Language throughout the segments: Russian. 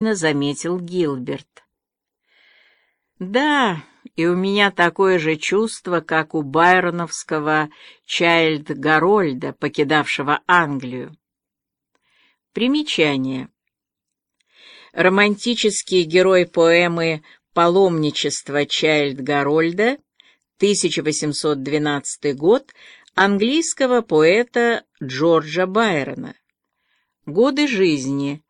заметил Гилберт. Да, и у меня такое же чувство, как у байроновского Чайльд Гарольда, покидавшего Англию. Примечание. Романтический герой поэмы «Паломничество Чайльд Гарольда», 1812 год, английского поэта Джорджа Байрона. Годы жизни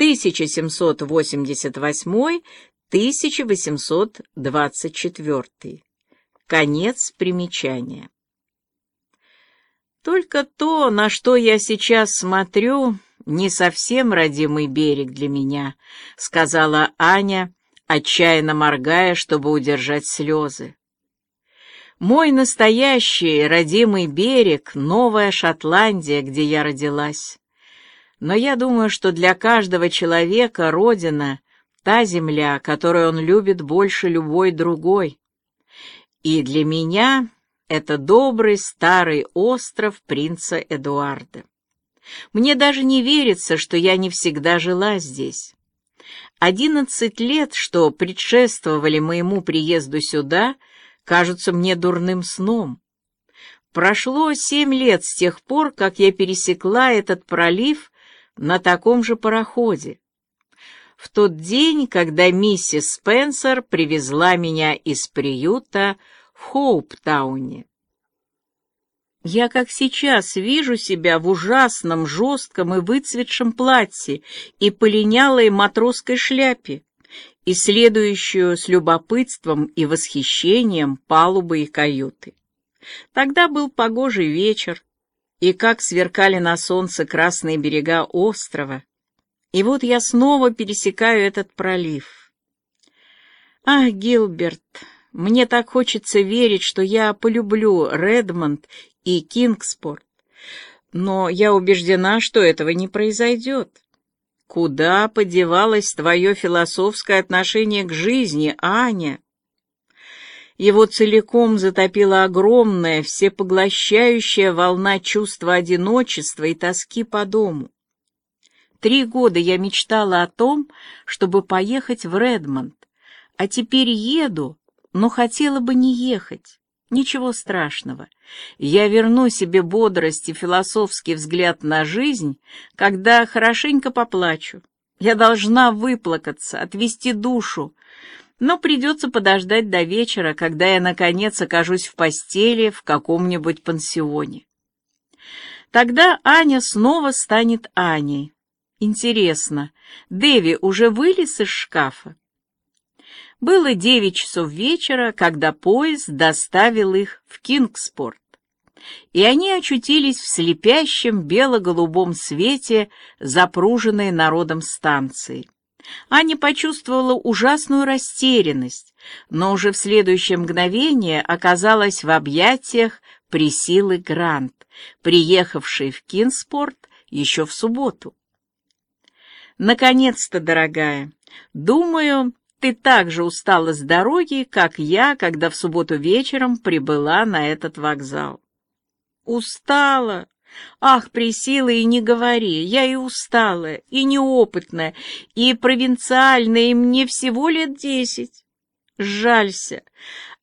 1788-1824. Конец примечания. Только то, на что я сейчас смотрю, не совсем родимый берег для меня, сказала Аня, отчаянно моргая, чтобы удержать слезы. Мой настоящий родимый берег — Новая Шотландия, где я родилась. Но я думаю, что для каждого человека Родина — та земля, которую он любит больше любой другой. И для меня это добрый старый остров принца Эдуарда. Мне даже не верится, что я не всегда жила здесь. Одиннадцать лет, что предшествовали моему приезду сюда, кажутся мне дурным сном. Прошло семь лет с тех пор, как я пересекла этот пролив на таком же пароходе. В тот день, когда миссис Спенсер привезла меня из приюта в Хоуптауне. Я как сейчас вижу себя в ужасном, жестком и выцветшем платье и полинялой матросской шляпе, исследующую с любопытством и восхищением палубы и каюты. Тогда был погожий вечер, и как сверкали на солнце красные берега острова. И вот я снова пересекаю этот пролив. Ах, Гилберт, мне так хочется верить, что я полюблю Редмонд и Кингспорт. Но я убеждена, что этого не произойдет. Куда подевалось твое философское отношение к жизни, Аня? Его целиком затопила огромная, всепоглощающая волна чувства одиночества и тоски по дому. Три года я мечтала о том, чтобы поехать в Редмонд, а теперь еду, но хотела бы не ехать. Ничего страшного. Я верну себе бодрость и философский взгляд на жизнь, когда хорошенько поплачу. Я должна выплакаться, отвести душу, но придется подождать до вечера, когда я, наконец, окажусь в постели в каком-нибудь пансионе. Тогда Аня снова станет Аней. Интересно, Дэви уже вылез из шкафа? Было девять часов вечера, когда поезд доставил их в Кингспорт, и они очутились в слепящем бело-голубом свете запруженной народом станции. Аня почувствовала ужасную растерянность, но уже в следующее мгновение оказалась в объятиях Присилы Грант, приехавшей в Кинспорт еще в субботу. «Наконец-то, дорогая, думаю, ты так же устала с дороги, как я, когда в субботу вечером прибыла на этот вокзал». «Устала», Ах, Присила, и не говори, я и усталая, и неопытная, и провинциальная, и мне всего лет десять. Жалься.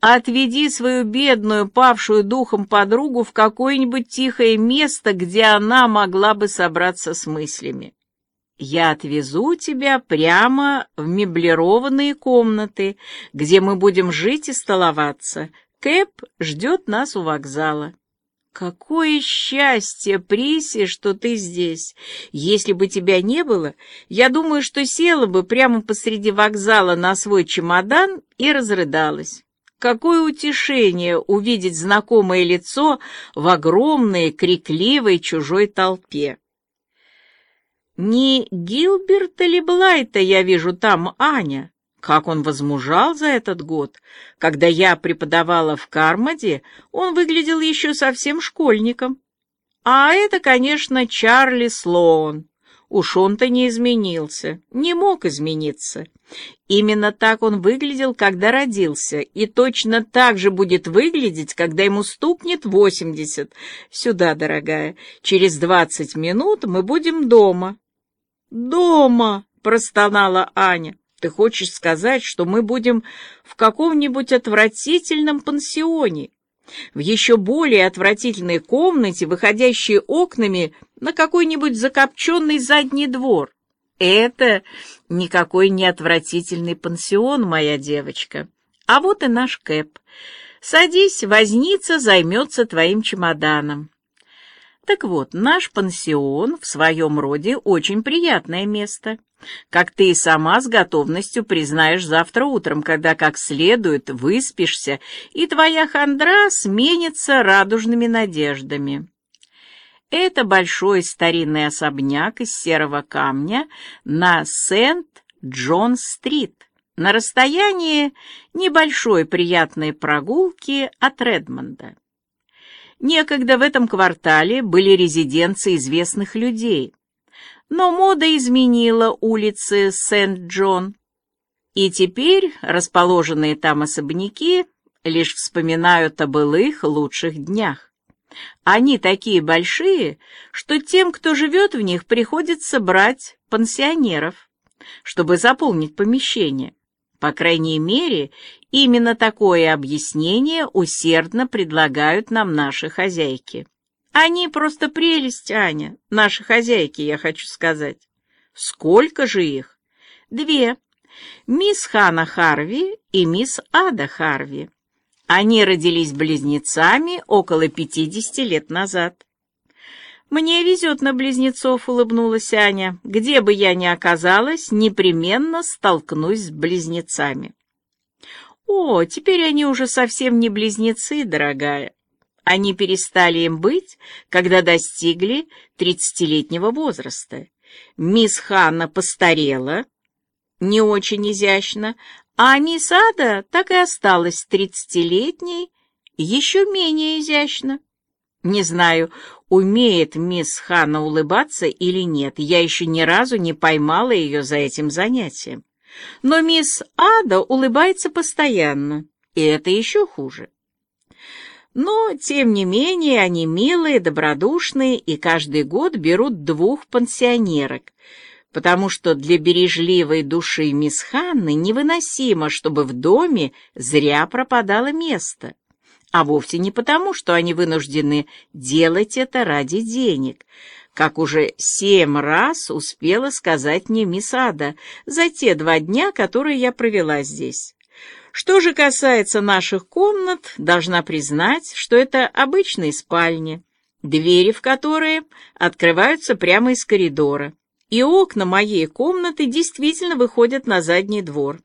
Отведи свою бедную, павшую духом подругу в какое-нибудь тихое место, где она могла бы собраться с мыслями. Я отвезу тебя прямо в меблированные комнаты, где мы будем жить и столоваться. Кэп ждет нас у вокзала. «Какое счастье, Приси, что ты здесь! Если бы тебя не было, я думаю, что села бы прямо посреди вокзала на свой чемодан и разрыдалась. Какое утешение увидеть знакомое лицо в огромной, крикливой чужой толпе!» «Не Гилберта ли Блайта я вижу там, Аня?» Как он возмужал за этот год. Когда я преподавала в Кармаде, он выглядел еще совсем школьником. А это, конечно, Чарли Слоун. Уж он-то не изменился, не мог измениться. Именно так он выглядел, когда родился, и точно так же будет выглядеть, когда ему стукнет восемьдесят. Сюда, дорогая, через двадцать минут мы будем дома. Дома! простонала Аня. «Ты хочешь сказать, что мы будем в каком-нибудь отвратительном пансионе, в еще более отвратительной комнате, выходящей окнами на какой-нибудь закопченный задний двор?» «Это никакой не отвратительный пансион, моя девочка. А вот и наш Кэп. Садись, возница займется твоим чемоданом». Так вот, наш пансион в своем роде очень приятное место. Как ты и сама с готовностью признаешь завтра утром, когда как следует выспишься, и твоя хандра сменится радужными надеждами. Это большой старинный особняк из серого камня на Сент-Джон-стрит, на расстоянии небольшой приятной прогулки от Редмонда. Некогда в этом квартале были резиденции известных людей, но мода изменила улицы Сент-Джон, и теперь расположенные там особняки лишь вспоминают о былых лучших днях. Они такие большие, что тем, кто живет в них, приходится брать пансионеров, чтобы заполнить помещение. По крайней мере, именно такое объяснение усердно предлагают нам наши хозяйки. Они просто прелесть, Аня, наши хозяйки, я хочу сказать. Сколько же их? Две. Мисс Хана Харви и мисс Ада Харви. Они родились близнецами около пятидесяти лет назад. «Мне везет на близнецов», — улыбнулась Аня. «Где бы я ни оказалась, непременно столкнусь с близнецами». «О, теперь они уже совсем не близнецы, дорогая. Они перестали им быть, когда достигли тридцатилетнего возраста. Мисс Ханна постарела, не очень изящно, а мисс Ада так и осталась тридцатилетней, еще менее изящно. Не знаю, умеет мисс Ханна улыбаться или нет. Я еще ни разу не поймала ее за этим занятием. Но мисс Ада улыбается постоянно, и это еще хуже. Но, тем не менее, они милые, добродушные и каждый год берут двух пансионерок, потому что для бережливой души мисс Ханны невыносимо, чтобы в доме зря пропадало место а вовсе не потому, что они вынуждены делать это ради денег, как уже семь раз успела сказать мне мисс Ада за те два дня, которые я провела здесь. Что же касается наших комнат, должна признать, что это обычные спальни, двери в которые открываются прямо из коридора, и окна моей комнаты действительно выходят на задний двор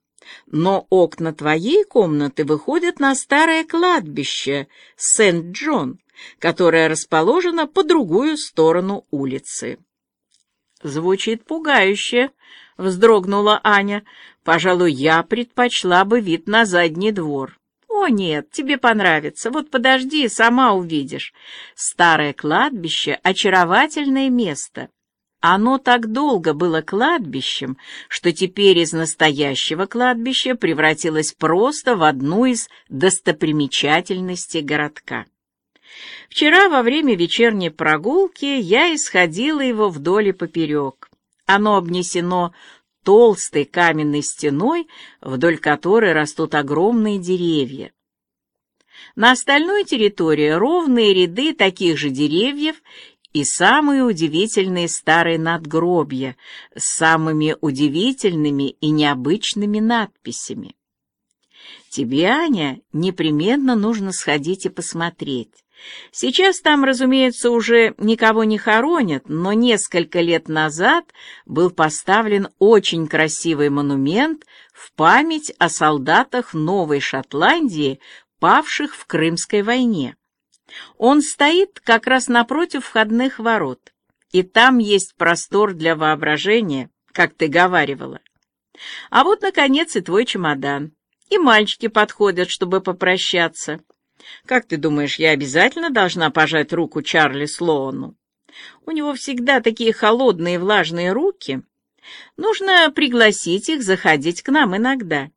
но окна твоей комнаты выходят на старое кладбище Сент-Джон, которое расположено по другую сторону улицы. Звучит пугающе, вздрогнула Аня. Пожалуй, я предпочла бы вид на задний двор. О нет, тебе понравится. Вот подожди, сама увидишь. Старое кладбище очаровательное место. Оно так долго было кладбищем, что теперь из настоящего кладбища превратилось просто в одну из достопримечательностей городка. Вчера во время вечерней прогулки я исходила его вдоль и поперек. Оно обнесено толстой каменной стеной, вдоль которой растут огромные деревья. На остальной территории ровные ряды таких же деревьев и самые удивительные старые надгробья с самыми удивительными и необычными надписями. Тебе, Аня, непременно нужно сходить и посмотреть. Сейчас там, разумеется, уже никого не хоронят, но несколько лет назад был поставлен очень красивый монумент в память о солдатах Новой Шотландии, павших в Крымской войне. Он стоит как раз напротив входных ворот, и там есть простор для воображения, как ты говаривала. А вот, наконец, и твой чемодан. И мальчики подходят, чтобы попрощаться. Как ты думаешь, я обязательно должна пожать руку Чарли Слоуну? У него всегда такие холодные влажные руки. Нужно пригласить их заходить к нам иногда.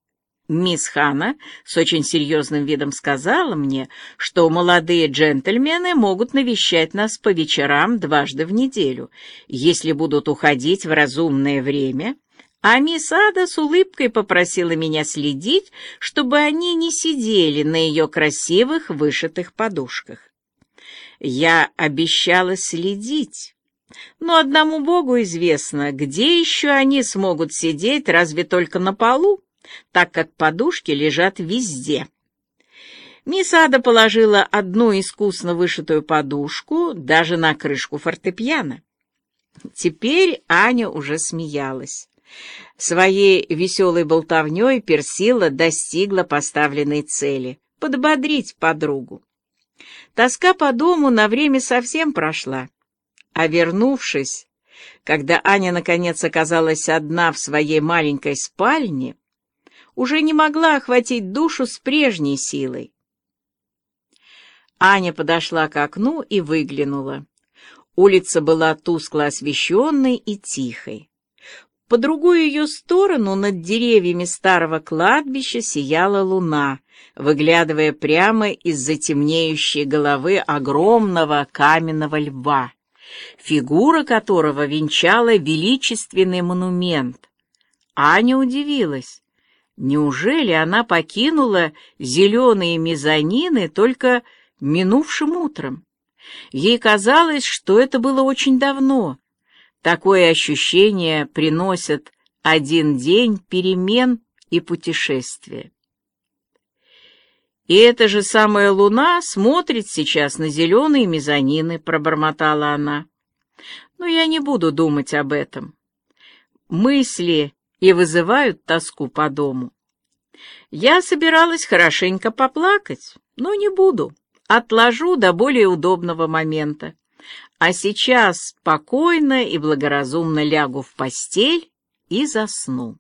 Мисс Хана с очень серьезным видом сказала мне, что молодые джентльмены могут навещать нас по вечерам дважды в неделю, если будут уходить в разумное время, А мисс Ада с улыбкой попросила меня следить, чтобы они не сидели на ее красивых вышитых подушках. Я обещала следить, но одному Богу известно, где еще они смогут сидеть, разве только на полу, так как подушки лежат везде. Мисс Ада положила одну искусно вышитую подушку даже на крышку фортепиано. Теперь Аня уже смеялась. Своей веселой болтовней Персила достигла поставленной цели — подбодрить подругу. Тоска по дому на время совсем прошла, а вернувшись, когда Аня наконец оказалась одна в своей маленькой спальне, уже не могла охватить душу с прежней силой. Аня подошла к окну и выглянула. Улица была тускло освещенной и тихой. По другую ее сторону над деревьями старого кладбища сияла луна, выглядывая прямо из затемнеющей головы огромного каменного льва, фигура которого венчала величественный монумент. Аня удивилась. Неужели она покинула зеленые мезонины только минувшим утром? Ей казалось, что это было очень давно. Такое ощущение приносит один день перемен и путешествия. «И эта же самая луна смотрит сейчас на зеленые мезонины», — пробормотала она. «Но я не буду думать об этом. Мысли и вызывают тоску по дому. Я собиралась хорошенько поплакать, но не буду отложу до более удобного момента. А сейчас спокойно и благоразумно лягу в постель и засну.